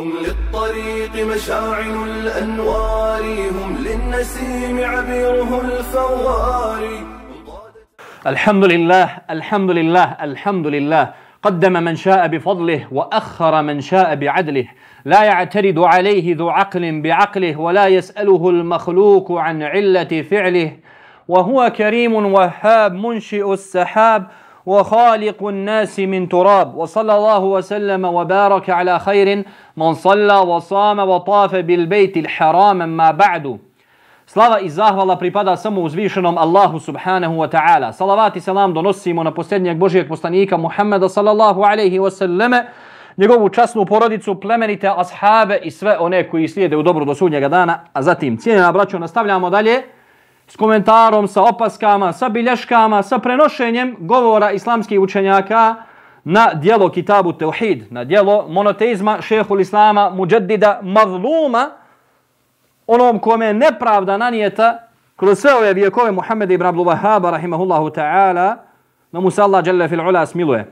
هم للطريق مشاعل الأنوار هم للنسيم عبيره الفوار. الحمد لله الحمد لله الحمد لله قدم من شاء بفضله وأخر من شاء بعدله. لا يعترض عليه ذو عقل بعقله ولا يسأله المخلوق عن علة فعله. وهو كريم وهاب منشئ السحاب. وخالق الناس من تراب وصلى الله وسلم وبارك على خير من صلى وصام وطاف بالبيت الحرام ما بعد Slava i zahvala pripada samo uzvišenom Allahu subhanahu wa ta'ala. Salavat i salam donosimo na posljednjeg Božijeg poslanika Muhammeda sallallahu alaihi wa sallame, njegovu časnu porodicu, plemenite ashabe i sve one koji slijede u dobru do sudnjega dana. A zatim, cijenjena braćo, nastavljamo dalje s komentarom, sa opaskama, sa bilješkama, sa prenošenjem govora islamskih učenjaka na dijelo Kitabu Teuhid, na dijelo monoteizma šehhul Islama, muđedida, mazluma, onom kome je nepravda nanijeta kroz sve ove vijekove Muhammed ibn Abdul Wahhaba rahimahullahu ta'ala da mu se Allah jalla fil ula smiluje.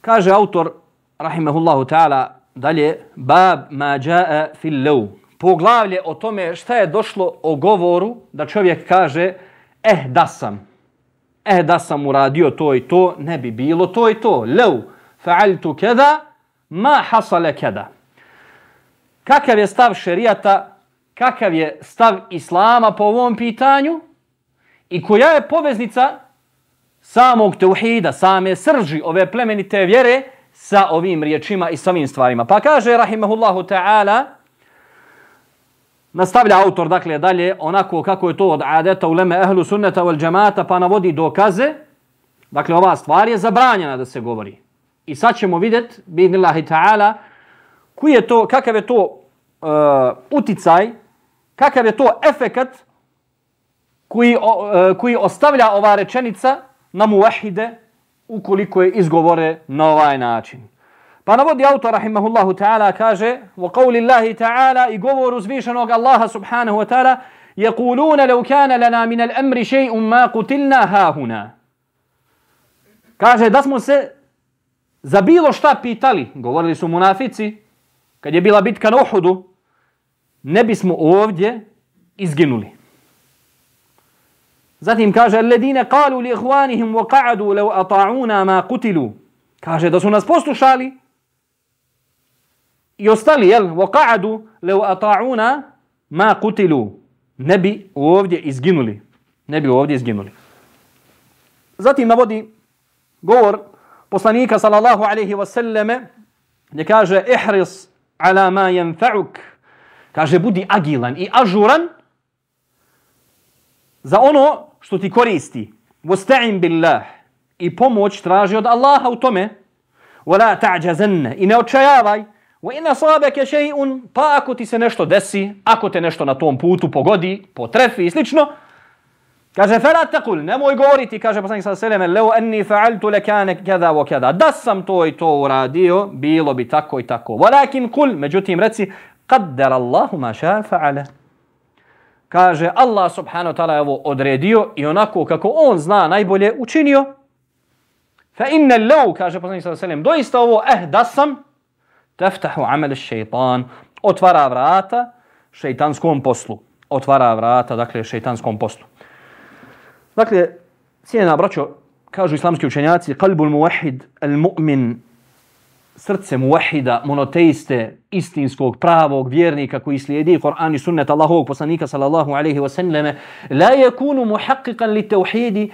Kaže autor rahimahullahu ta'ala dalje bab ma jaa fil law poglavlje o tome šta je došlo o govoru da čovjek kaže eh da sam eh da sam uradio to i to ne bi bilo to i to law fa'altu keda, ma hasala keda. kakav je stav šerijata, kakav je stav islama po ovom pitanju i koja je poveznica samog teuhida, same srži ove plemenite vjere sa ovim riječima i sa ovim stvarima. Pa kaže, rahimahullahu ta'ala, nastavlja autor, dakle, dalje, onako kako je to od adeta u leme ehlu sunneta wal džemata, pa navodi dokaze, dakle, ova stvar je zabranjena da se govori. I sad ćemo vidjeti, bidnillahi ta'ala, koji je to, kakav je to uh, uticaj, kakav je to efekat koji, uh, koji ostavlja ova rečenica na muvahide ukoliko je izgovore na ovaj način. Pa navodi autor rahimahullahu ta'ala kaže wa qawli Allahi ta'ala i govoru zvišenog Allaha subhanahu wa ta'ala يقولون لو كان لنا من الامر شيء ما قتلنا ها هنا kaže da smo se za bilo šta pitali govorili su munafici kad je bila bitka na Uhudu, ne bismo ovdje izginuli. Zatim kaže, Alledine kalu li ihvanihim wa qa'adu lev ata'una ma kutilu. Kaže da su nas poslušali i ostali, jel, wa qa'adu lev ata'una ma kutilu. Ne bi ovdje izginuli. Ne bi ovdje izginuli. Zatim navodi govor poslanika sallallahu alaihi wasallame gdje kaže, ihris ala ma yanfa'uk. Kaže budi agilan i ažuran za ono što ti koristi. Wasta'in billah i pomoć traži od Allaha u tome. Wala ta'jazanna i ne očajavaj. Wa in asabaka shay'un pa ako ti se nešto desi, ako te nešto na tom putu pogodi, potrefi i slično, Kaže, fela tekul, nemoj govoriti, kaže poslanik sallallahu alejhi ve sellem, leo anni fa'altu lakana kaza wa kaza. Da sam to i to uradio, bilo bi tako i tako. Walakin kul, međutim reci, qaddara Allahu ma sha'a fa'ala. Kaže, Allah subhanahu wa ta'ala je ovo odredio i onako kako on zna najbolje učinio. Fa inna law, kaže poslanik sallallahu alejhi ve sellem, doista ovo eh da sam teftahu amel šeitan, otvara vrata šeitanskom poslu. Otvara vrata, dakle, šeitanskom poslu. Dakle, cijena braćo, kažu islamski učenjaci, kalbul muvahid, al mu'min, srce muvahida, monoteiste, istinskog, pravog vjernika koji slijedi Koran i sunnet Allahovog poslanika sallallahu alaihi wa sallam, la yakunu muhaqqiqan li tevhidi,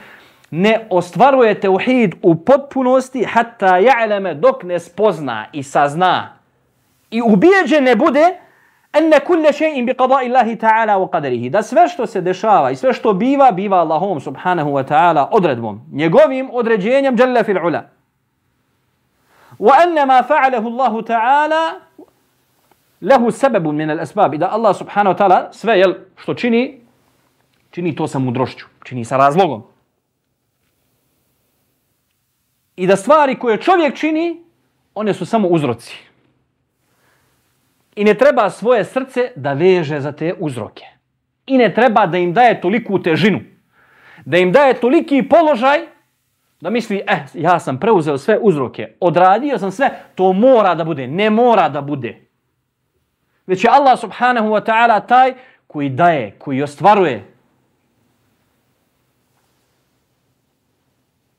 ne ostvaruje teuhid u potpunosti hatta ja'leme dok ne spozna i sazna i ubijeđen ne bude enne kulle še'in bi qada Allahi ta'ala wa qadarihi. Da sve što se dešava i sve što biva, biva Allahom subhanahu wa ta'ala odredbom, njegovim određenjem jalla fil ula. Wa enne ma fa'alahu Allahu ta'ala lehu sebebun min al asbab. Da Allah subhanahu wa ta'ala sve jel, što čini, čini to sa mudrošću, čini sa razlogom. I da stvari koje čovjek čini, one su samo uzroci i ne treba svoje srce da veže za te uzroke. I ne treba da im daje toliku težinu. Da im daje toliki položaj Da misli, eh, ja sam preuzeo sve uzroke, odradio sam sve, to mora da bude, ne mora da bude. Već je Allah subhanahu wa ta'ala taj koji daje, koji ostvaruje.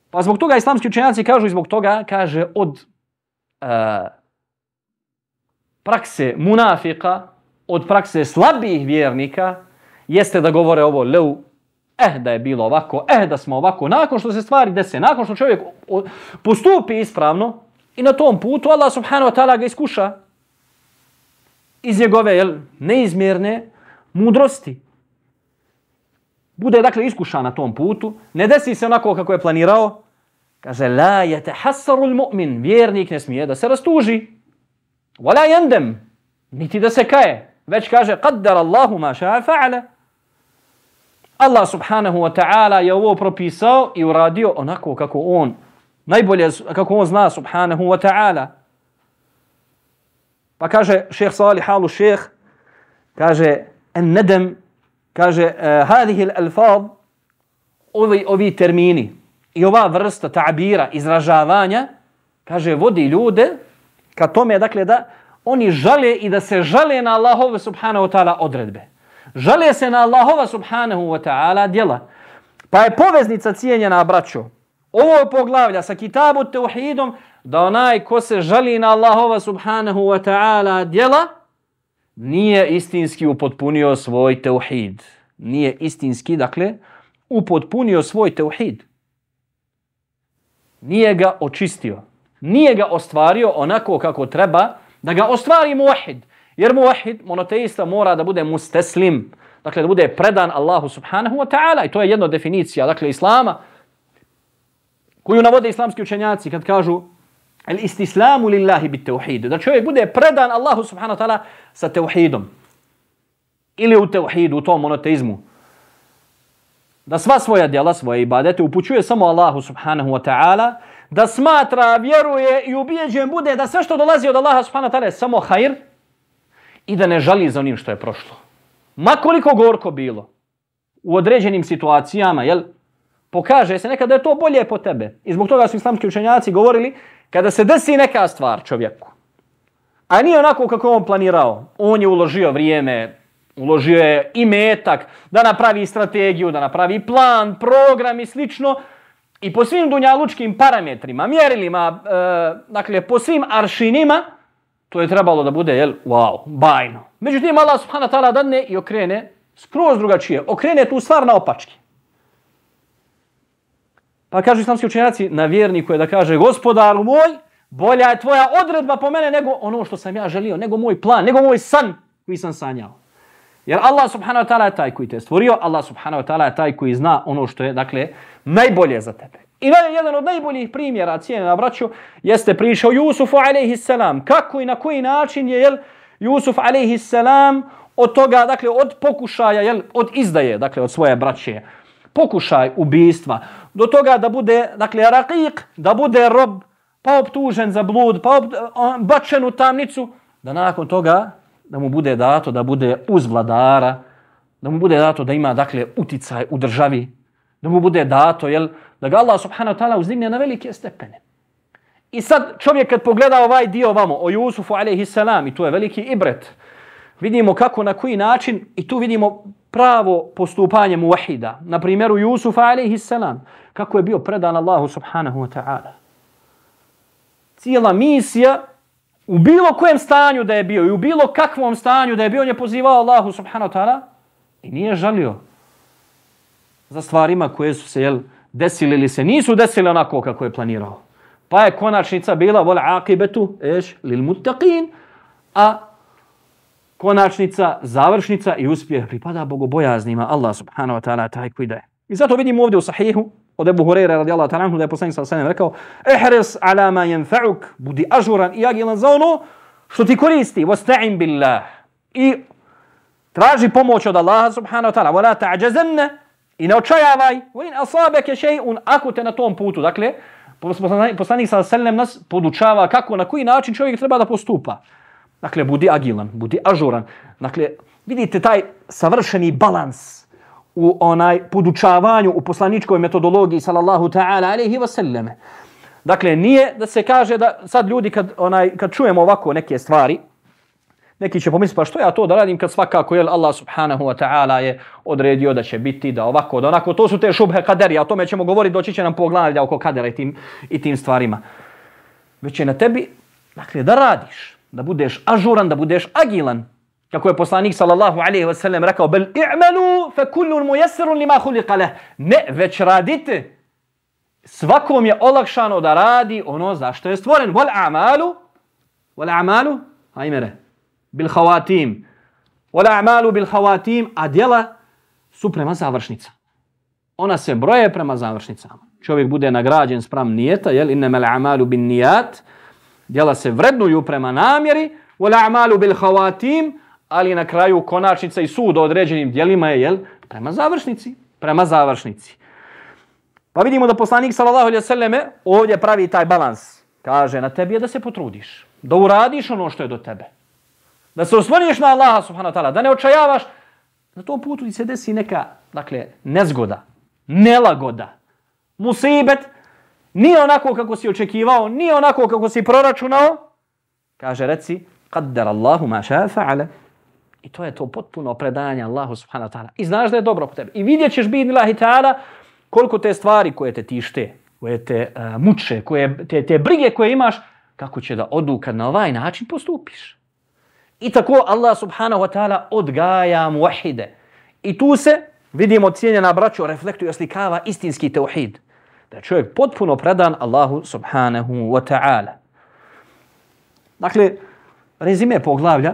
Pa zbog toga islamski učenjaci kažu i zbog toga, kaže, od uh, prakse munafika, od prakse slabih vjernika, jeste da govore ovo leu, eh da je bilo ovako, eh da smo ovako, nakon što se stvari dese, nakon što čovjek postupi ispravno i na tom putu Allah subhanahu wa ta'ala ga iskuša iz njegove jel, neizmjerne mudrosti. Bude dakle iskušan na tom putu, ne desi se onako kako je planirao, kaže la yatahassaru almu'min, vjernik ne smije da se rastuži. Wala yandam, niti da se kaje, već kaže qaddar Allahu ma sha'a fa'ala. Allah subhanahu wa ta'ala je ovo propisao i uradio onako kako on najbolje kako on zna subhanahu wa ta'ala. Pa kaže šeheh Salih Halu šeheh, kaže en nedem, kaže eh, uh, al-alfad, ovi, ovi termini i ova vrsta ta'bira, izražavanja, kaže vodi ljude ka tome, dakle da oni žale i da se žale na Allahove subhanahu wa ta'ala odredbe. Žale se na Allahova subhanahu wa ta'ala djela. Pa je poveznica cijenjena, braćo, ovo je poglavlja sa kitabu teuhidom, da onaj ko se žali na Allahova subhanahu wa ta'ala djela, nije istinski upotpunio svoj teuhid. Nije istinski, dakle, upotpunio svoj teuhid. Nije ga očistio. Nije ga ostvario onako kako treba da ga ostvari muahid. Jer muahid, monoteista, mora da bude musteslim. Dakle, da bude predan Allahu subhanahu wa ta'ala. I to je jedna definicija, dakle, islama koju navode islamski učenjaci kad kažu el istislamu lillahi bit tauhid da čovjek bude predan Allahu subhanahu wa ta'ala sa tauhidom ili u tauhidu u tom monoteizmu da sva svoja djela svoje ibadete upućuje samo Allahu subhanahu wa ta'ala da smatra, vjeruje i ubijeđen bude da sve što dolazi od Allaha subhanahu wa ta'ala je samo hajr i da ne žali za onim što je prošlo. Ma koliko gorko bilo u određenim situacijama, jel, pokaže se nekada je to bolje po tebe. I zbog toga su islamski učenjaci govorili, kada se desi neka stvar čovjeku, a nije onako kako on planirao, on je uložio vrijeme, uložio je i metak, da napravi strategiju, da napravi plan, program i slično, i po svim dunjalučkim parametrima, mjerilima, e, dakle, po svim aršinima, to je trebalo da bude, jel, wow, bajno. Međutim, Allah subhanahu wa ta'ala dadne i okrene skroz drugačije, okrene tu stvar na opački. Pa kažu islamski učenjaci na vjerniku je da kaže gospodaru moj, bolja je tvoja odredba po mene nego ono što sam ja želio, nego moj plan, nego moj san koji sam sanjao. Jer Allah subhanahu wa ta'ala je taj koji te je stvorio, Allah subhanahu wa ta'ala je taj koji zna ono što je, dakle, najbolje za tebe. I dalje jedan od najboljih primjera cijene na braću jeste priča o Jusufu alaihissalam. Kako i na koji način je jel, Jusuf alaihissalam od toga, dakle, od pokušaja, jel, od izdaje, dakle, od svoje braće, pokušaj ubijstva, do toga da bude, dakle, rakik, da bude rob, pa optužen za blud, pa bačen u tamnicu, da nakon toga da mu bude dato da bude uz vladara, da mu bude dato da ima, dakle, uticaj u državi, da mu bude dato, jel, da ga Allah subhanahu wa ta'ala uzdigne na velike stepene. I sad čovjek kad pogleda ovaj dio vamo o Jusufu alaihi salam i tu je veliki ibret, vidimo kako, na koji način i tu vidimo pravo postupanje muvahida. Na primjeru Jusufa alaihi salam, kako je bio predan Allahu subhanahu wa ta'ala. Cijela misija u bilo kojem stanju da je bio i u bilo kakvom stanju da je bio, on je pozivao Allahu subhanahu wa ta'ala i nije žalio za stvarima koje su se jel, desili ili se nisu desili onako kako je planirao. Pa je konačnica bila vol akibetu eš lil muttaqin, a konačnica, završnica i uspjeh pripada bogobojaznima Allah subhanahu wa ta'ala taj koji daje. I zato vidimo ovdje u sahihu od Ebu Hureyre radijallahu ta'ala da je poslanik sa sallam rekao ehres ala ma yanfa'uk budi ažuran i agilan za ono što ti koristi wasta'in billah i traži pomoć od Allaha subhanahu wa ta'ala wala ta'jazanna i ne očajavaj wa in asabaka shay'un ako te na tom putu dakle poslanik sa sallam nas podučava kako na koji način čovjek treba da postupa Dakle, budi agilan, budi ažuran. Dakle, vidite taj savršeni balans u onaj podučavanju u poslaničkoj metodologiji sallallahu ta'ala alejhi ve selleme. Dakle, nije da se kaže da sad ljudi kad, onaj, kad čujemo ovako neke stvari, neki će pomisliti pa što ja to da radim kad svakako je Allah subhanahu wa ta'ala je odredio da će biti, da ovako, da onako, to su te šubhe kaderi, a o tome ćemo govoriti, doći će nam poglavlja oko kadera i tim, i tim stvarima. Već je na tebi, dakle, da radiš, da budeš ažuran, da budeš agilan, kako je poslanik sallallahu alejhi ve sellem rekao bel i'malu fa kullu muyassarun lima khuliqa leh. ne već radite. Svakom je olakšano da radi ono za što je stvoren. Wal a'malu wal a'malu ajmere bil khawatim. Wal a'malu bil khawatim a djela su prema završnica ona se broje prema završnicama. Čovjek bude nagrađen spram nijeta jel? Innamal a'malu bin nijat, djela se vrednuju prema namjeri wal a'malu bil khawatim ali na kraju konačnica i sud o određenim djelima je jel, prema završnici. Prema završnici. Pa vidimo da poslanik sallallahu alejhi ve selleme ovdje pravi taj balans. Kaže na tebi je da se potrudiš, da uradiš ono što je do tebe. Da se osloniš na Allaha subhanahu wa ta'ala, da ne očajavaš. Na tom putu ti se desi neka, dakle, nezgoda, nelagoda, musibet, nije onako kako si očekivao, nije onako kako si proračunao. Kaže, reci, qaddar Allahu ma sha'a fa'ala. I to je to potpuno predanje Allahu subhanahu wa ta'ala. I znaš da je dobro po tebi. I vidjet ćeš bidni lahi ta'ala koliko te stvari koje te tište, koje te uh, muče, koje, te, te brige koje imaš, kako će da odu kad na ovaj način postupiš. I tako Allah subhanahu wa ta'ala odgaja muahide. I tu se, vidimo cijenjena braćo, reflektuje, slikava istinski teuhid. Da je čovjek potpuno predan Allahu subhanahu wa ta'ala. Dakle, rezime poglavlja,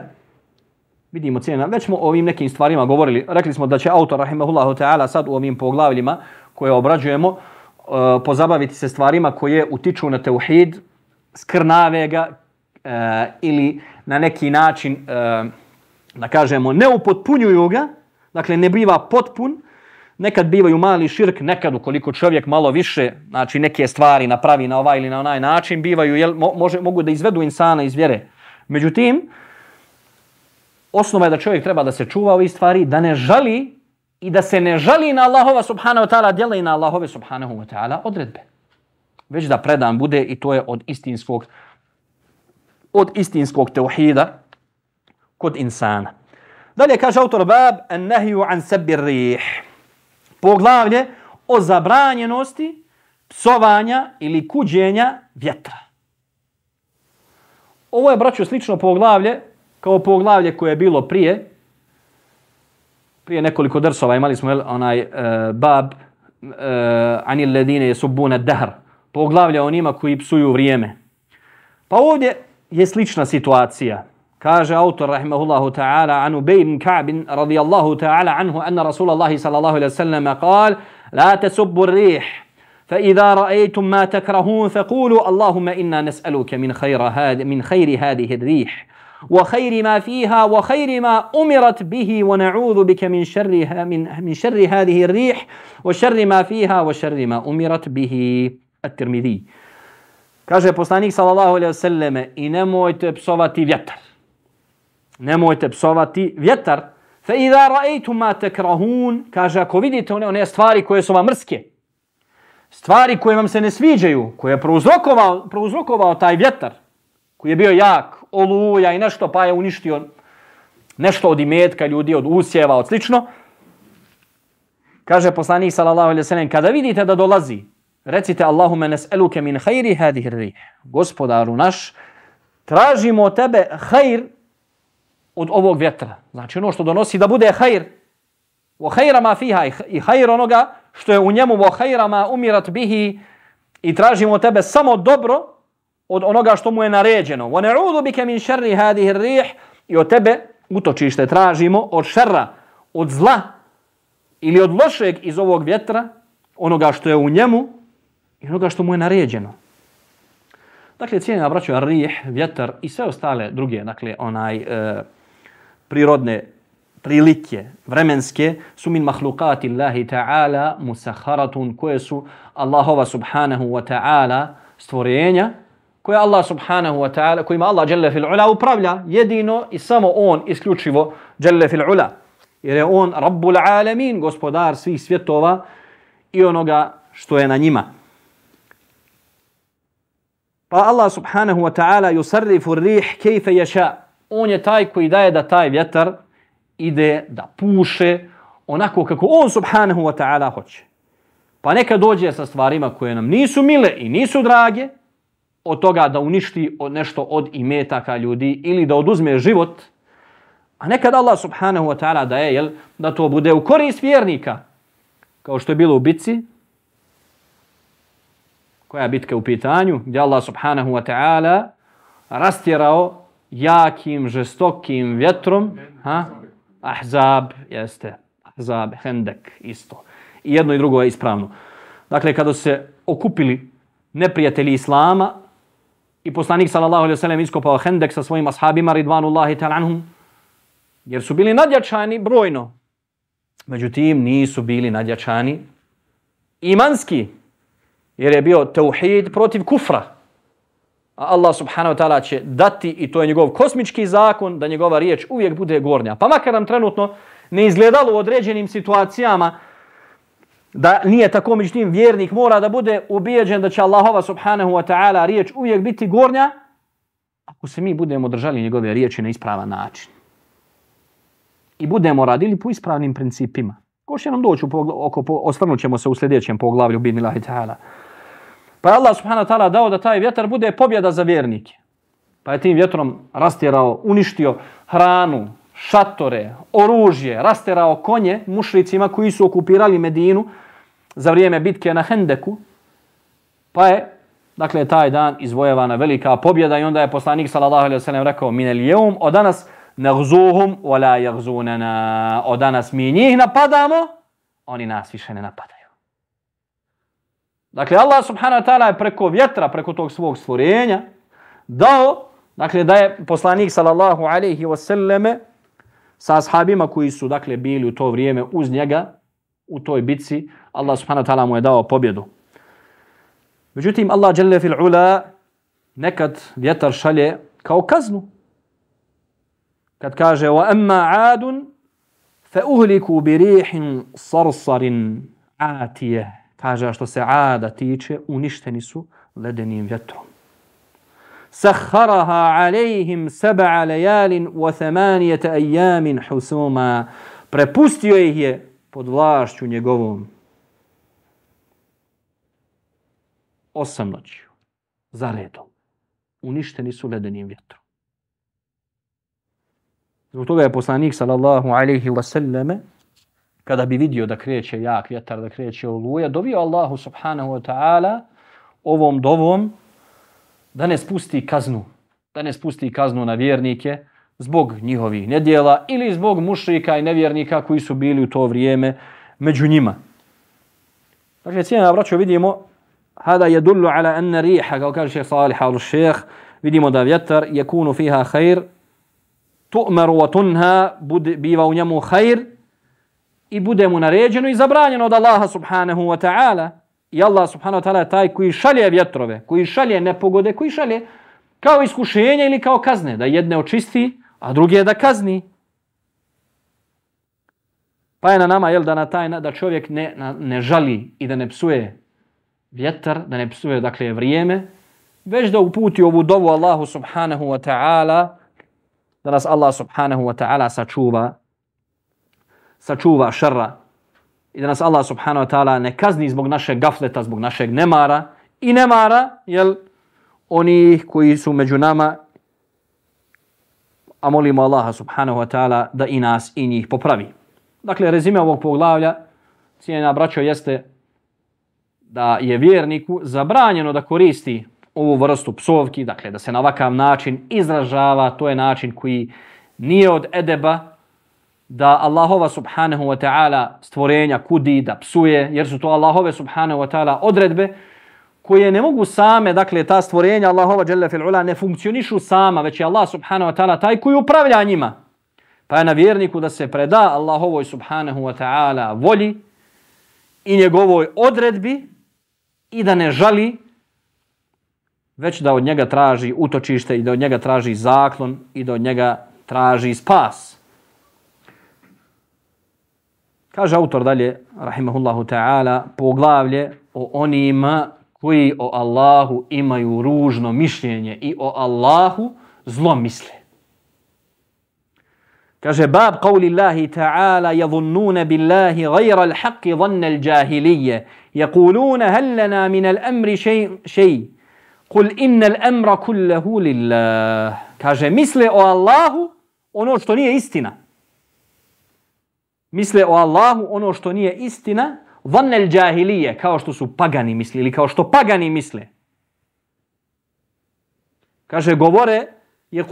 vidimo cijena. Već smo o ovim nekim stvarima govorili. Rekli smo da će autor, rahimahullahu ta'ala, sad u ovim poglavljima koje obrađujemo, e, pozabaviti se stvarima koje utiču na teuhid, skrnave ga e, ili na neki način, uh, da kažemo, ne upotpunjuju ga, dakle ne biva potpun, nekad bivaju mali širk, nekad ukoliko čovjek malo više, znači neke stvari napravi na ovaj ili na onaj način, bivaju, jel, može, mogu da izvedu insana iz vjere. Međutim, osnova je da čovjek treba da se čuva ovih stvari, da ne žali i da se ne žali na Allahova subhanahu wa ta'ala djela i na Allahove subhanahu wa ta'ala odredbe. Već da predan bude i to je od istinskog od istinskog teuhida kod insana. Dalje kaže autor Bab an nahiju an sabbi rih. Poglavlje o zabranjenosti psovanja ili kuđenja vjetra. Ovo je, braćo, slično poglavlje kao poglavlje koje je bilo prije, prije nekoliko drsova imali smo onaj uh, bab uh, anil ledine subuna dahr, poglavlje o njima koji psuju vrijeme. Pa ovdje je slična situacija. كاج أوتر رحمه الله تعالى عن أبي بن كعب رضي الله تعالى عنه أن رسول الله صلى الله عليه وسلم قال لا تسبوا الريح فإذا رأيتم ما تكرهون فقولوا اللهم إنا نسألك من خير هذا من خير هذه الريح وخير ما فيها وخير ما أمرت به ونعوذ بك من شرها من من شر هذه الريح وشر ما فيها وشر ما أمرت به. الترمذي. كاجي بوستانيك صلى الله عليه وسلم إن إنمو تبصوتي فيتر Nemojte psovati vjetar. Fa idha ra'aytum ma takrahun, kaže ako vidite one, one stvari koje su vam mrske, stvari koje vam se ne sviđaju, koje je prouzrokovao, prouzrokovao taj vjetar, koji je bio jak, oluja i nešto, pa je uništio nešto od imetka ljudi, od usjeva, od slično. Kaže poslanik sallallahu alejhi ve sellem kada vidite da dolazi, recite Allahumma nes'eluke min khairi hadhihi rih. Gospodaru naš, tražimo od tebe khair od ovog vjetra. Znači ono što donosi da bude hajr. Wa hajra ma fiha i hajr onoga što je u njemu wa hajra ma umirat bihi i tražimo tebe samo dobro od onoga što mu je naređeno. Wa na'udhu bika min sharri hadhihi ar-rih. I od tebe utočište tražimo od šerra, od zla ili od lošeg iz ovog vjetra, onoga što je u njemu i onoga što mu je naređeno. Dakle, cijenina braću, rih, vjetar i sve ostale druge, dakle, onaj e, prirodne prilike, vremenske, su min mahlukati Allahi ta'ala musaharatun koje su Allahova subhanahu wa ta'ala stvorenja, koje Allah subhanahu wa ta'ala, kojima Allah jalla fil ula upravlja jedino i samo on isključivo jalla fil ula. Jer je on Rabbul Alamin, gospodar svih svjetova i onoga što je na njima. Pa Allah subhanahu wa ta'ala yusarrifu rih kejfe ješa. On je taj koji daje da taj vjetar ide da puše onako kako on subhanahu wa ta'ala hoće. Pa neka dođe sa stvarima koje nam nisu mile i nisu drage, od toga da uništi nešto od imetaka ljudi ili da oduzme život, a nekad Allah subhanahu wa ta'ala daje jel, da to bude u korist vjernika, kao što je bilo u bitci, koja bitka u pitanju, gdje Allah subhanahu wa ta'ala rastjerao jakim, žestokim vjetrom, ha? ahzab, jeste, ahzab, hendek, isto. I jedno i drugo je ispravno. Dakle, kada se okupili neprijatelji Islama i poslanik sallallahu alejhi ve sellem iskopao hendek sa svojim ashabima, ridvanullahi ta'ala anhum, jer su bili nadjačani brojno. Međutim, nisu bili nadjačani imanski, jer je bio tauhid protiv kufra. A Allah subhanahu wa ta'ala će dati, i to je njegov kosmički zakon, da njegova riječ uvijek bude gornja. Pa makar nam trenutno ne izgledalo u određenim situacijama da nije tako, međutim, vjernik mora da bude ubijeđen da će Allahova subhanahu wa ta'ala riječ uvijek biti gornja, ako se mi budemo držali njegove riječi na ispravan način. I budemo radili po ispravnim principima. Ko će nam doći, oko, osvrnut ćemo se u sljedećem poglavlju, bidnillahi ta'ala. Pa je Allah subhanahu wa ta'ala dao da taj vjetar bude pobjeda za vjernike. Pa je tim vjetrom rastjerao, uništio hranu, šatore, oružje, rasterao konje mušricima koji su okupirali Medinu za vrijeme bitke na Hendeku. Pa je, dakle, taj dan izvojevana velika pobjeda i onda je poslanik sallallahu alaihi wa sallam rekao minel jeum, od danas nagzuhum wala yagzunana. Od danas mi njih napadamo, oni nas više ne napadaju. Dakle, Allah subhanahu wa ta'ala je preko vjetra, preko tog svog stvorenja, dao, dakle, da je poslanik sallallahu alaihi wa sallame sa ashabima koji su, dakle, bili u to vrijeme uz njega, u toj bitci, Allah subhanahu wa ta'ala mu je dao pobjedu. Međutim, Allah jalla fil ula nekad vjetar šalje kao kaznu. Kad kaže, wa emma adun, fa uhliku bi Kaže, a što se ada tiče, uništeni su ledenim vjetrom. Saharaha alejhim seba lejalin wa thamanijete ajamin husuma. Prepustio ih je pod vlašću njegovom. Osam noćiju. Za redom. Uništeni su ledenim vjetrom. Zbog toga je poslanik sallallahu alaihi wa sallame kada bi vidio da kreće jak vjetar, da kreće oluja, dovio Allahu subhanahu wa ta'ala ovom dovom da ne spusti kaznu, da ne spusti kaznu na vjernike zbog njihovih nedjela ili zbog mušrika i nevjernika koji su bili u to vrijeme među njima. Dakle, cijena vraću vidimo hada je dullu ala anna riha, kao kaže šehr Salih al šehr, vidimo da vjetar je kunu fiha hajr, tu'maru wa tunha, biva u njemu khair, i bude mu naređeno i zabranjeno od Allaha subhanahu wa ta'ala. I Allah subhanahu wa ta'ala je taj koji šalje vjetrove, koji šalje nepogode, koji šalje kao iskušenje ili kao kazne. Da jedne očisti, a druge da kazni. Pa je na nama jel, da, na taj, da čovjek ne, na, ne žali i da ne psuje vjetar, da ne psuje dakle, vrijeme, već da uputi ovu dovu Allahu subhanahu wa ta'ala, da nas Allah subhanahu wa ta'ala sačuva sačuva šarra i da nas Allah subhanahu wa ta'ala ne kazni zbog našeg gafleta, zbog našeg nemara i nemara, jel, oni koji su među nama, a molimo Allaha subhanahu wa ta'ala da i nas i njih popravi. Dakle, rezime ovog poglavlja, cijena braćo, jeste da je vjerniku zabranjeno da koristi ovu vrstu psovki, dakle, da se na ovakav način izražava, to je način koji nije od edeba, da Allahova subhanahu wa ta'ala stvorenja kudi, da psuje, jer su to Allahove subhanahu wa ta'ala odredbe koje ne mogu same, dakle ta stvorenja Allahova jalla fil ula ne funkcionišu sama, već je Allah subhanahu wa ta'ala taj koji upravlja njima. Pa je na vjerniku da se preda Allahovoj subhanahu wa ta'ala volji i njegovoj odredbi i da ne žali već da od njega traži utočište i da od njega traži zaklon i da od njega traži spas. Kaže autor dalje, rahimahullahu ta'ala, poglavlje o onima koji o Allahu imaju ružno mišljenje i o Allahu zlo misle. Kaže bab qavli Allahi ta'ala yadhunnuna billahi ghayra l'haqi dhanna al-jahiliyya. Yaquluna hal lana min al-amri shay shay. Qul inna al-amra kulluhu lillah. Kaže misle o Allahu ono što nije istina misle o Allahu ono što nije istina vannel al-jahiliyya kao što su pagani mislili kao što pagani misle kaže govore je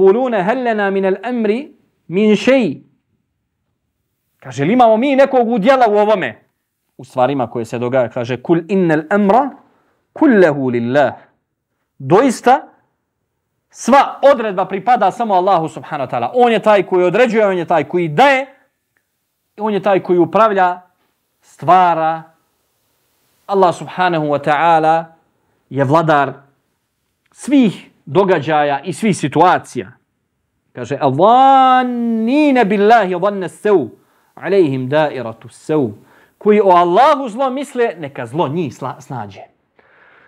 hal lana min al-amri min šeji. Kaže, li imamo mi nekog udjela u ovome? U stvarima koje se dogaja. Kaže, kul innel emra kullehu lillah. Doista, sva odredba pripada samo Allahu subhanahu wa ta'ala. On je taj koji određuje, on je taj koji daje, on je taj koji upravlja, stvara. Allah subhanahu wa ta'ala je vladar svih događaja i svih situacija. Kaže, Adhanine billahi vanne sev, alejhim dairatu sev, koji o Allahu zlo misle, neka zlo njih snađe.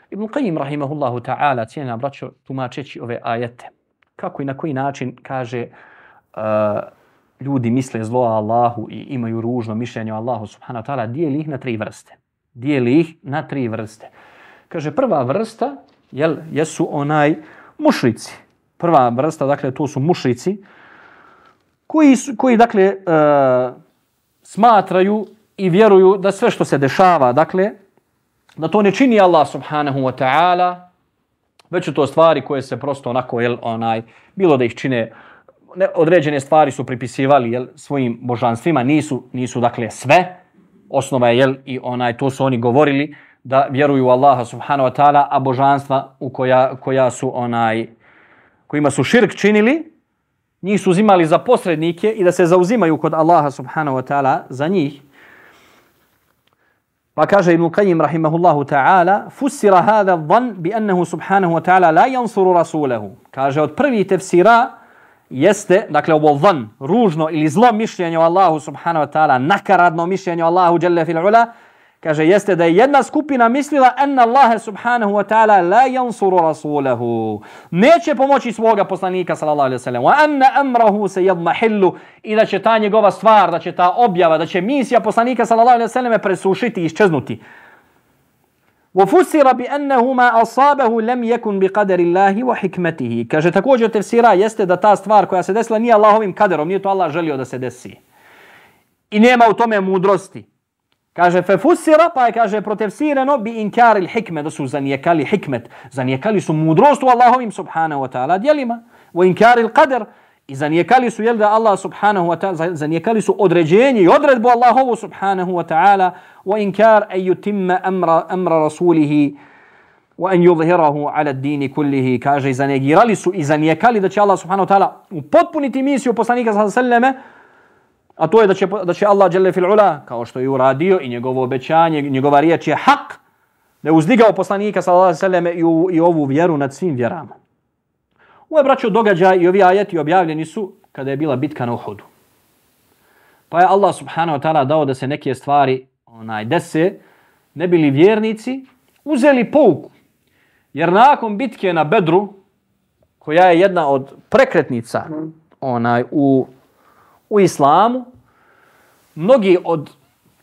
Ibn Qayyim, rahimahullahu ta'ala, cijena braćo, tumačeći ove ajete, kako i na koji način, kaže, uh, ljudi misle zlo o Allahu i imaju ružno mišljenje o Allahu, subhanahu wa ta'ala, dijeli ih na tri vrste. Dijeli ih na tri vrste. Kaže, prva vrsta, jel, jesu onaj mušrici, prva vrsta, dakle, to su mušrici koji, su, koji dakle, uh, smatraju i vjeruju da sve što se dešava, dakle, da to ne čini Allah subhanahu wa ta'ala, već to stvari koje se prosto onako, jel, onaj, bilo da ih čine, ne, određene stvari su pripisivali jel, svojim božanstvima, nisu, nisu dakle sve, osnova je, jel, i onaj, to su oni govorili, da vjeruju u Allaha subhanahu wa ta'ala, a božanstva u koja, koja su onaj, kojima su širk činili, njih su uzimali za posrednike i da se zauzimaju kod Allaha subhanahu wa ta'ala za njih. Pa kaže Ibn Qayyim rahimahullahu ta'ala, fussira hada dhan bi annahu subhanahu wa ta'ala la jansuru rasulahu. Kaže od prvi tefsira jeste, dakle ovo van, ružno ili zlo mišljenje o Allahu subhanahu wa ta'ala, nakaradno mišljenje o Allahu jalla fil ula, kaže jeste da je jedna skupina mislila anna Allah subhanahu wa ta'ala la yansuru rasulahu. Neće pomoći svoga poslanika sallallahu alejhi ve sellem wa anna amrahu sayadmahillu i da će ta njegova stvar da će ta objava da će misija poslanika sallallahu alejhi ve selleme presušiti i isčeznuti. وفسر بانه ما اصابه لم يكن بقدر الله وحكمته kaže također tefsira jeste da ta stvar koja se desila nije Allahovim kaderom nije to Allah želio da se desi i nema u tome mudrosti Kaže, fe fusira, pa je, kaže, protefsireno bi inkari il hikme, da su zanijekali hikmet. Zanijekali su mudrost u Allahovim subhanahu wa ta'ala dijelima. U inkari il qadr. I zanijekali su, jel da Allah subhanahu wa ta'ala, zanijekali su određenje i odredbu Allahovu subhanahu wa ta'ala. wa inkar e yutimma amra, amra rasulihi wa an yudhirahu ala dini kullihi. Kaže, i zanijekali su i zanijekali da će Allah subhanahu wa ta'ala upotpuniti misiju poslanika sallallahu alaihi wa A to je da će, da će Allah dželle fil ula, kao što je uradio i njegovo obećanje, njegova riječ je hak, da je uzdigao poslanika sallallahu alejhi ve selleme i ovu vjeru nad svim vjerama. Ovo je braćo događaj i ovi ajeti objavljeni su kada je bila bitka na Uhudu. Pa je Allah subhanahu wa ta'ala dao da se neke stvari onaj dese, ne bili vjernici, uzeli pouku. Jer nakon bitke na Bedru, koja je jedna od prekretnica onaj u u islamu, mnogi od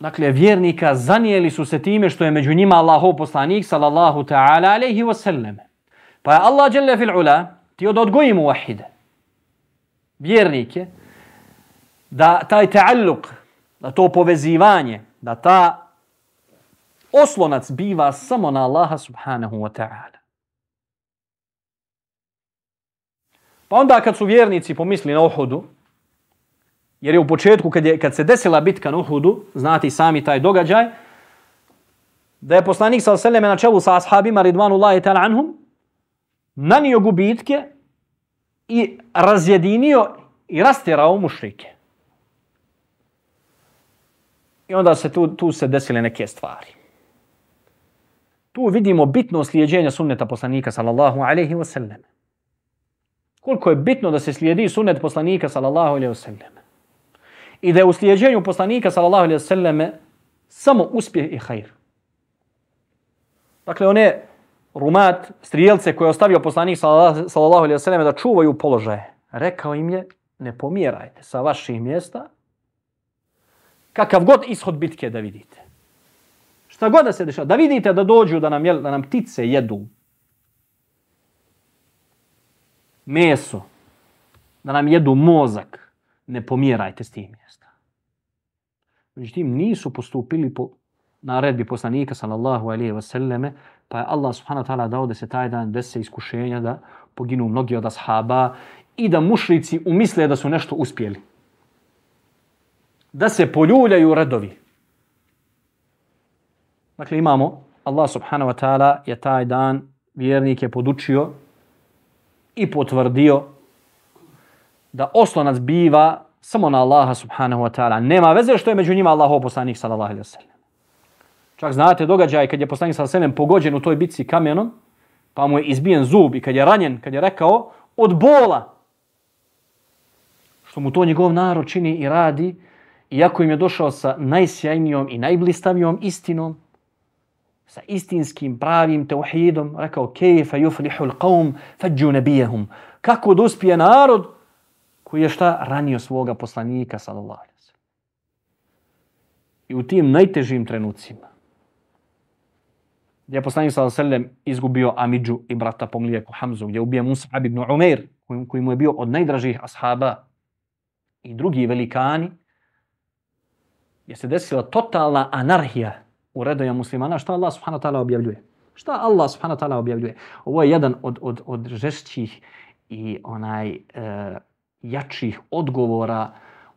dakle, vjernika zanijeli su se time što je među njima Allahov poslanik, sallallahu ta'ala alaihi wa sallam. Pa je Allah jalla fil ula, ti od odgojimo vahide, vjernike, da taj ta'alluk, da to povezivanje, da ta oslonac biva samo na Allaha subhanahu wa ta'ala. Pa onda kad su vjernici pomisli na Uhudu, Jer je u početku, kad, je, kad se desila bitka na Uhudu, znati sami taj događaj, da je poslanik sa seleme na čelu sa ashabima Ridvanullahi ta'ala anhum, nanio gubitke i razjedinio i rastjerao mušrike. I onda se tu, tu se desile neke stvari. Tu vidimo bitno slijedjenja sunneta poslanika sallallahu alaihi wa sallam. Koliko je bitno da se slijedi sunnet poslanika sallallahu alaihi wa sallam. i da je u slijedjenju poslanika sallallahu alaihi wasallam samo uspjeh i hajr. Dakle, one rumat, strijelce koje je ostavio poslanik sallallahu alaihi wasallam da čuvaju položaje. Rekao im je, ne pomjerajte sa vaših mjesta kakav god ishod bitke da vidite. Šta god da se dešava, da vidite da dođu da nam, da nam ptice jedu meso, da nam jedu mozak, ne pomjerajte s tim mjesta. Međutim, nisu postupili po naredbi poslanika sallallahu alaihi wasallame, pa je Allah subhanahu wa ta'ala dao da se taj dan dese iskušenja da poginu mnogi od ashaba i da mušrici umisle da su nešto uspjeli. Da se poljuljaju redovi. Dakle, imamo Allah subhanahu wa ta'ala je taj dan vjernike podučio i potvrdio da oslonac biva samo na Allaha subhanahu wa ta'ala. Nema veze što je među njima Allahov poslanik sallallahu alaihi wa sallam. Čak znate događaj kad je poslanik sa alaihi pogođen u toj bitci kamenom, pa mu je izbijen zub i kad je ranjen, kad je rekao od bola, što mu to njegov narod čini i radi, iako im je došao sa najsjajnijom i najblistavijom istinom, sa istinskim pravim teuhidom, rekao kejfa yuflihu l'qawm fađu nebijehum. Kako da uspije narod koji je šta? Ranio svoga poslanika, sallallahu alaihi I u tim najtežim trenucima, gdje je poslanik sallallahu alaihi izgubio Amidžu i brata po mlijeku Hamzu, gdje je ubio Mus'ab ibn Umair, koji, koji mu je bio od najdražih ashaba i drugi velikani, je se desila totalna anarhija u redovima muslimana. što Allah subhanahu wa ta'ala objavljuje? Šta Allah subhanahu wa ta'ala objavljuje? Ovo je jedan od, od, od žešćih i onaj e, jačih odgovora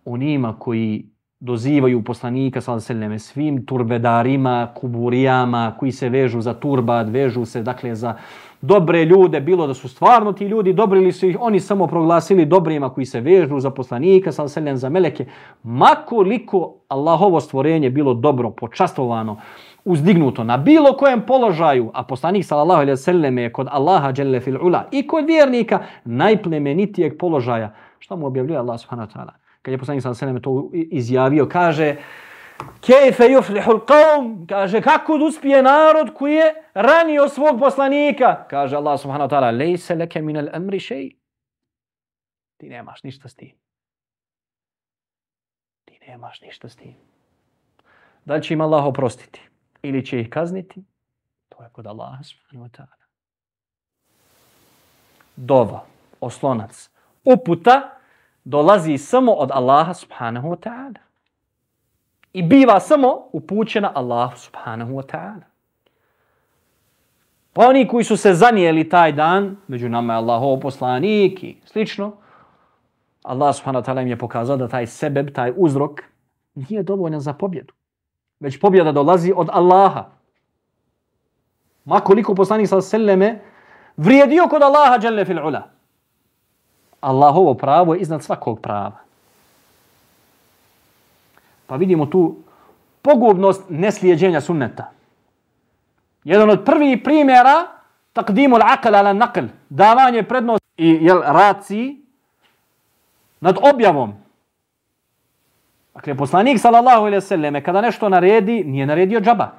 onima koji dozivaju poslanika sallallahu svim turbedarima, kuburijama koji se vežu za turbad, vežu se dakle za dobre ljude, bilo da su stvarno ti ljudi, dobri ili su ih, oni samo proglasili dobrima koji se vežu za poslanika, sa selem za meleke. Makoliko Allahovo stvorenje bilo dobro, počastovano, uzdignuto na bilo kojem položaju, a poslanik sallallahu alejhi ve selleme je kod Allaha dželle fil ula i kod vjernika najplemenitijeg položaja. što mu objavljuje Allah subhanahu wa ta'ala? Kad je poslanik sallallahu alejhi ve sellem to izjavio, kaže: Kejfe yuflihu qaum Kaže, kako da uspije narod koji je ranio svog poslanika? Kaže Allah subhanahu wa ta'ala, lejse leke min al amri šej. Ti nemaš ništa s tim. Ti nemaš ništa s tim. Da li će im Allah oprostiti? Ili će ih kazniti? To je kod Allah subhanahu wa ta'ala. Dova, oslonac, uputa dolazi samo od Allaha subhanahu wa ta'ala i biva samo upućena Allahu subhanahu wa ta'ala. Pa oni koji su se zanijeli taj dan, među nama je Allahov poslanik i slično, Allah subhanahu wa ta'ala im je pokazao da taj sebeb, taj uzrok, nije dovoljan za pobjedu. Već pobjeda dolazi od Allaha. Ma koliko poslanik sa selleme vrijedio kod Allaha jalla fil ula. Allahovo pravo je iznad svakog prava. Pa vidimo tu pogubnost neslijeđenja sunneta. Jedan od prvih primjera takdimul akal ala nakl, davanje prednost i jel, raci nad objavom. Dakle, poslanik sallallahu alaihi sallam kada nešto naredi, nije naredio džaba.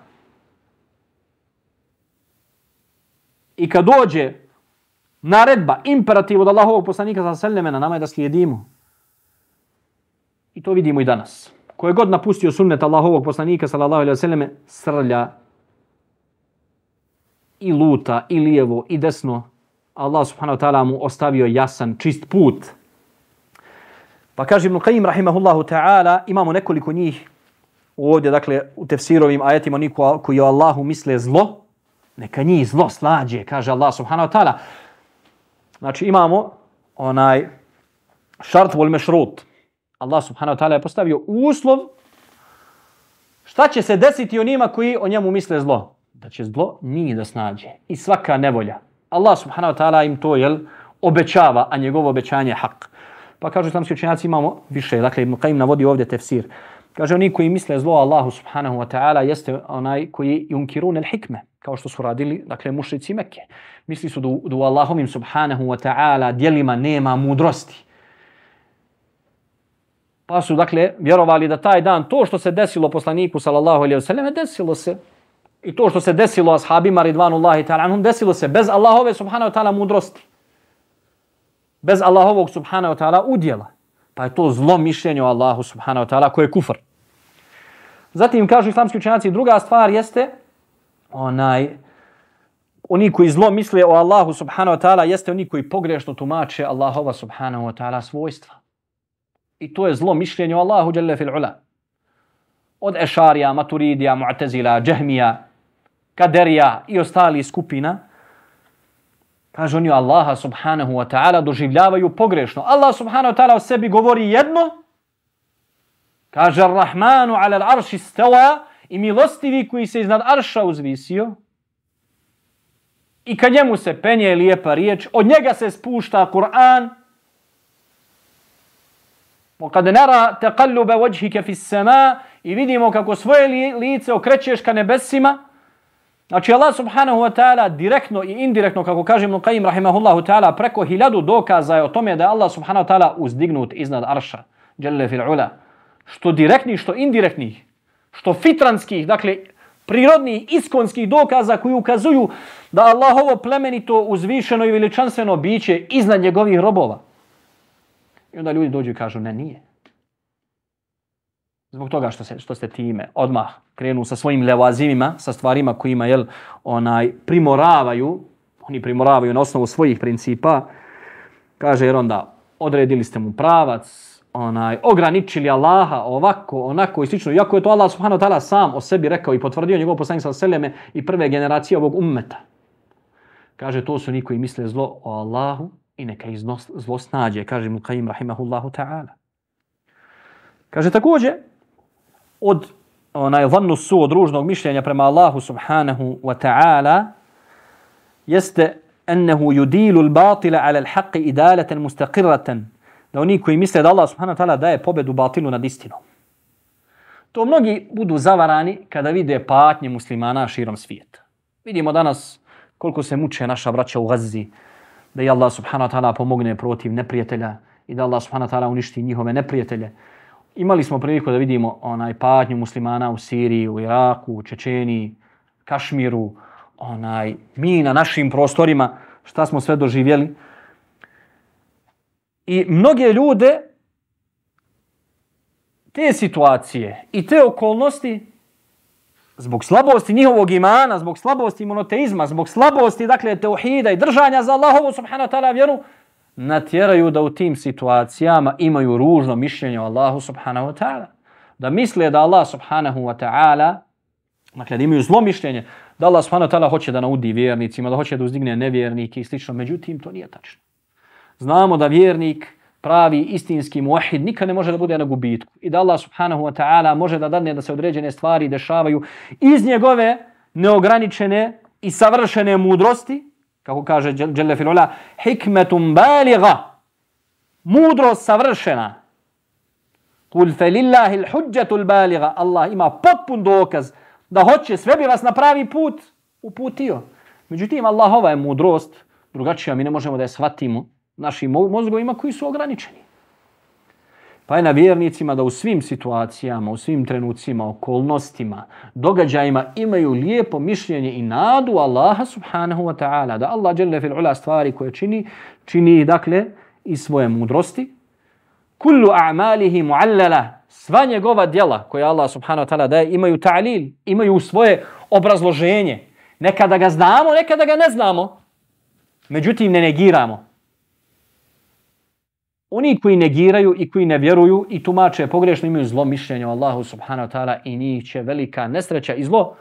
I kad dođe naredba, imperativ od Allahovog poslanika sallallahu alaihi na nama je da slijedimo. I to vidimo i danas. Koje god napustio sunnet Allahovog poslanika sallallahu alejhi ve selleme srlja i luta i lijevo i desno Allah subhanahu wa ta'ala mu ostavio jasan čist put. Pa kaže Ibn Qayyim rahimahullahu ta'ala imamo nekoliko njih ovdje dakle u tefsirovim ajetima niko koji o Allahu misle zlo neka njih zlo slađe kaže Allah subhanahu wa ta'ala znači imamo onaj šart vol mešrut Allah subhanahu wa ta'ala je postavio uslov šta će se desiti onima koji o njemu misle zlo. Da će zlo njih da snađe. I svaka nevolja. Allah subhanahu wa ta'ala im to jel, obećava, a njegovo obećanje je hak. Pa kažu islamski učenjaci imamo više. Dakle, Ibn Qaim navodi ovdje tefsir. Kaže, oni koji misle zlo Allahu subhanahu wa ta'ala jeste onaj koji junkirun el hikme, kao što su radili, dakle, mušrici Mekke. Misli su da, da u Allahovim subhanahu wa ta'ala dijelima nema mudrosti Pa su, dakle, vjerovali da taj dan, to što se desilo poslaniku, sallallahu alaihi wa sallam, desilo se. I to što se desilo ashabima, ridvanullahi ta'ala, anhum, desilo se bez Allahove, subhanahu wa ta'ala, mudrosti. Bez Allahovog, subhanahu wa ta'ala, udjela. Pa je to zlo mišljenje o Allahu, subhanahu wa ta'ala, koje je kufr. Zatim, kažu islamski učenjaci, druga stvar jeste, onaj, oni koji zlo misle o Allahu, subhanahu wa ta'ala, jeste oni koji pogrešno tumače Allahova, subhanahu wa ta'ala, svojstva. I to je zlo mišljenje o Allahu jalla fil ula. Od Ešarija, Maturidija, Mu'tazila, Džehmija, Kaderija i ostali skupina, kaže oni Allaha subhanahu wa ta'ala doživljavaju pogrešno. Allah subhanahu wa ta'ala o sebi govori jedno, kaže Ar-Rahmanu ala l'arši stava, i milostivi koji se iznad arša uzvisio, i kad njemu se penje lijepa riječ, od njega se spušta Kur'an, وقد نرى تقلب وجهك في السماء i vidimo kako svoje lice okrećeš ka nebesima. Znači Allah subhanahu wa ta'ala direktno i indirektno, kako kaže Ibn Qayyim rahimahullahu ta'ala, preko hiljadu dokaza je o tome da je Allah subhanahu wa ta'ala uzdignut iznad arša, jelle fil ula. Što direktnih, što indirektnih, što fitranskih, dakle prirodnih, iskonskih dokaza koji ukazuju da Allahovo plemenito, uzvišeno i veličanstveno biće iznad njegovih robova. I onda ljudi dođu i kažu, ne, nije. Zbog toga što, se, što ste time odmah krenu sa svojim levazimima, sa stvarima kojima jel, onaj, primoravaju, oni primoravaju na osnovu svojih principa, kaže jer onda odredili ste mu pravac, onaj, ograničili Allaha ovako, onako i slično. Iako je to Allah subhanahu wa ta'ala sam o sebi rekao i potvrdio njegov poslanik sa seleme i prve generacije ovog ummeta. Kaže, to su niko i misle zlo o Allahu i neka ih zlo snađe, kaže mu Qayyim rahimahullahu ta'ala. Kaže također, od onaj vannu su od ružnog mišljenja prema Allahu subhanahu wa ta'ala jeste ennehu yudilu al-batila ala al-haqi idalatan mustaqirratan da oni koji misle da Allah subhanahu wa ta'ala daje pobedu batilu nad istinom. To mnogi budu zavarani kada vide patnje muslimana širom svijeta. Vidimo danas koliko se muče naša braća u Gazi, da je Allah subhanahu wa ta'ala pomogne protiv neprijatelja i da Allah subhanahu wa ta'ala uništi njihove neprijatelje. Imali smo priliku da vidimo onaj patnju muslimana u Siriji, u Iraku, u Čečeniji, Kašmiru, onaj mi na našim prostorima, šta smo sve doživjeli. I mnoge ljude te situacije i te okolnosti zbog slabosti njihovog imana, zbog slabosti monoteizma, zbog slabosti dakle teuhida i držanja za Allahovu subhanahu wa ta'ala vjeru, natjeraju da u tim situacijama imaju ružno mišljenje o Allahu subhanahu wa ta'ala. Da misle da Allah subhanahu wa ta'ala, dakle da imaju zlo mišljenje, da Allah subhanahu wa ta'ala hoće da naudi vjernicima, da hoće da uzdigne nevjernike i slično. Međutim, to nije tačno. Znamo da vjernik pravi istinski muahid nikad ne može da bude na gubitku. I da Allah subhanahu wa ta'ala može da dadne da se određene stvari dešavaju iz njegove neograničene i savršene mudrosti, kako kaže Jelle Filula, hikmetum baliga, mudrost savršena. Kul fe lillahi l'huđetul baliga, Allah ima potpun dokaz da hoće sve bi vas na pravi put uputio. Međutim, Allahova je mudrost, drugačija mi ne možemo da je shvatimo, našim mozgovima koji su ograničeni. Pa je na vjernicima da u svim situacijama, u svim trenucima, okolnostima, događajima imaju lijepo mišljenje i nadu Allaha subhanahu wa ta'ala. Da Allah dželle fil ula stvari koje čini, čini dakle i svoje mudrosti. Kullu a'malihi mu'allala, sva njegova djela koje Allah subhanahu wa ta'ala daje imaju ta'lil, imaju svoje obrazloženje. Nekada ga znamo, nekada ga ne znamo. Međutim, ne negiramo. Oni koji negiraju i koji ne vjeruju i tumače pogrešno imaju zlo mišljenje o Allahu subhanahu wa ta'ala i njih će velika nesreća i zlo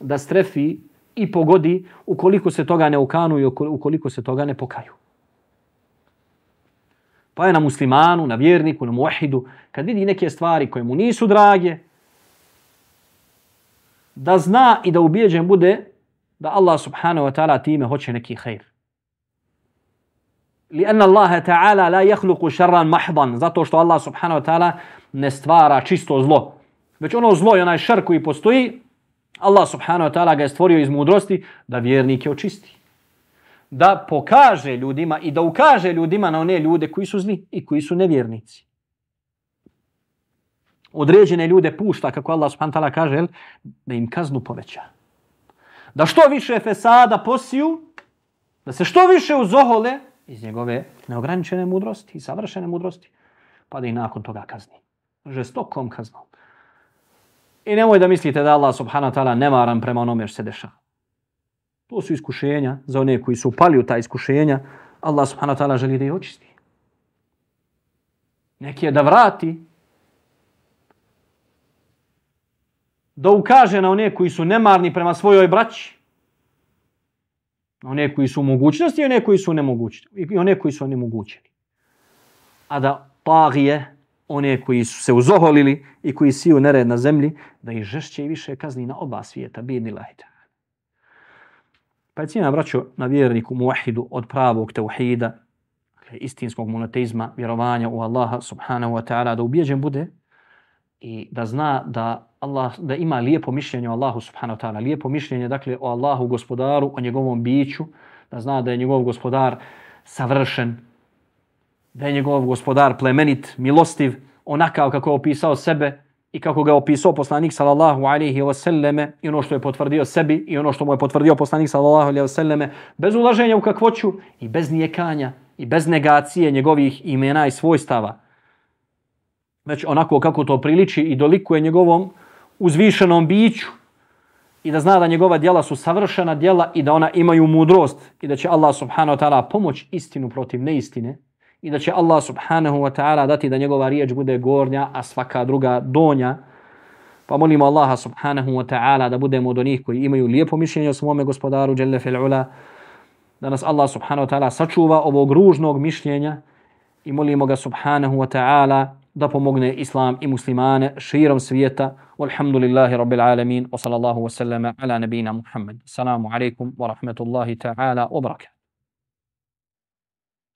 da strefi i pogodi ukoliko se toga ne ukanu i ukoliko se toga ne pokaju. Pa je na muslimanu, na vjerniku, na muahidu, kad vidi neke stvari koje mu nisu drage, da zna i da ubijeđen bude da Allah subhanahu wa ta'ala time hoće neki hajr. لأن الله تعالى لا يخلق شرا محضا zato što Allah subhanahu wa ta'ala ne stvara čisto zlo već ono zlo i onaj šar koji postoji Allah subhanahu wa ta'ala ga je stvorio iz mudrosti da vjernike očisti da pokaže ljudima i da ukaže ljudima na one ljude koji su zli i koji su nevjernici određene ljude pušta, kako Allah subhanahu ta'ala kaže, jel, da im kaznu poveća. Da što više fesada posiju, da se što više uzohole iz njegove neograničene mudrosti i savršene mudrosti, pa da ih nakon toga kazni. Žestokom kaznom. I nemoj da mislite da Allah subhanahu wa ta'ala nemaran prema onome što se dešava. To su iskušenja za one koji su upali u ta iskušenja. Allah subhanahu wa ta'ala želi da ih očisti. Neki je da vrati da ukaže na one koji su nemarni prema svojoj braći. One koji su u mogućnosti i one koji su nemogućni. I one koji su nemogućeni. A da tagije, one koji su se uzoholili i koji siju nered na zemlji, da ih žešće i više kazni na oba svijeta. Bidni lahita. Pa je cijena, braćo, na vjerniku muahidu od pravog teuhida, dakle, istinskog monoteizma, vjerovanja u Allaha subhanahu wa ta'ala, da ubijeđen bude i da zna da Allah da ima lijepo mišljenje o Allahu subhanahu wa ta'ala, lijepo mišljenje dakle o Allahu gospodaru, o njegovom biću, da zna da je njegov gospodar savršen, da je njegov gospodar plemenit, milostiv, onakav kako je opisao sebe i kako ga je opisao poslanik sallallahu alaihi wa selleme i ono što je potvrdio sebi i ono što mu je potvrdio poslanik sallallahu alaihi wa selleme bez ulaženja u kakvoću i bez nijekanja i bez negacije njegovih imena i svojstava. Već onako kako to priliči i dolikuje njegovom uzvišenom biću i da zna da njegova djela su savršena djela i da ona imaju mudrost i da će Allah subhanahu wa ta'ala pomoć istinu protiv neistine i da će Allah subhanahu wa ta'ala dati da njegova riječ bude gornja, a svaka druga donja. Pa molimo Allaha subhanahu wa ta'ala da budemo od onih koji imaju lijepo mišljenje o svome gospodaru, Jelle fil ula, da nas Allah subhanahu wa ta'ala sačuva ovog ružnog mišljenja i molimo ga subhanahu wa ta'ala da pomogne islam i muslimane širom svijeta. Walhamdulillahi rabbil alamin wa sallallahu wa sallama ala nabina Muhammad. Assalamu alaikum wa rahmatullahi ta'ala wa barakatuh.